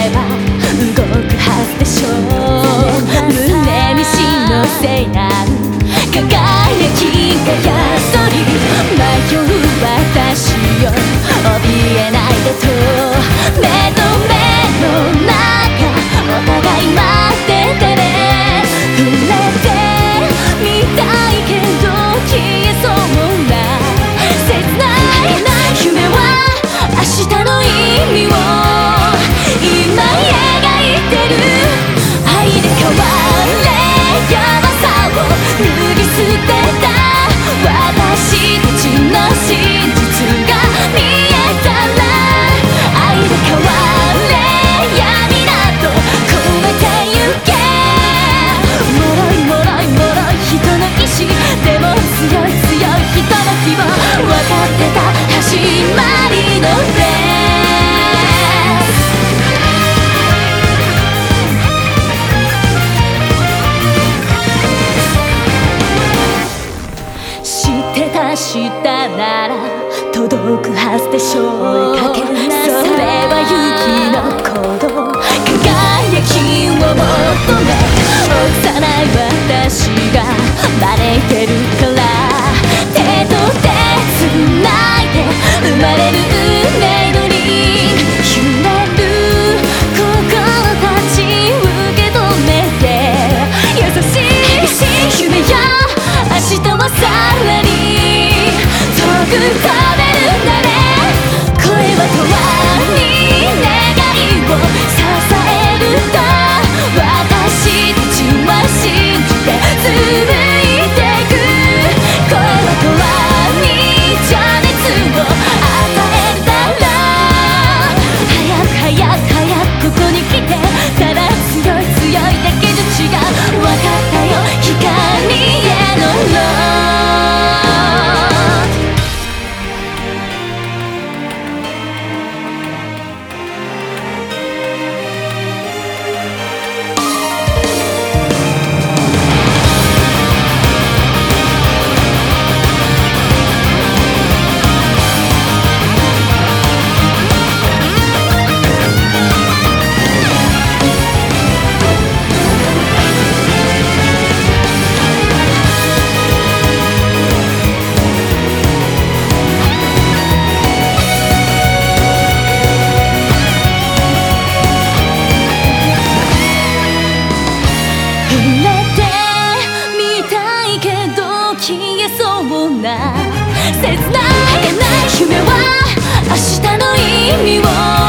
lleva 届くはずでしょう追いかけなそれは雪の鼓動輝きを求め幼い私が招いてるから手と手つないで生まれる運命のに揺れる心たち受け止めて優しい夢や明日はさらに遠く切ない。夢は明日の意味を。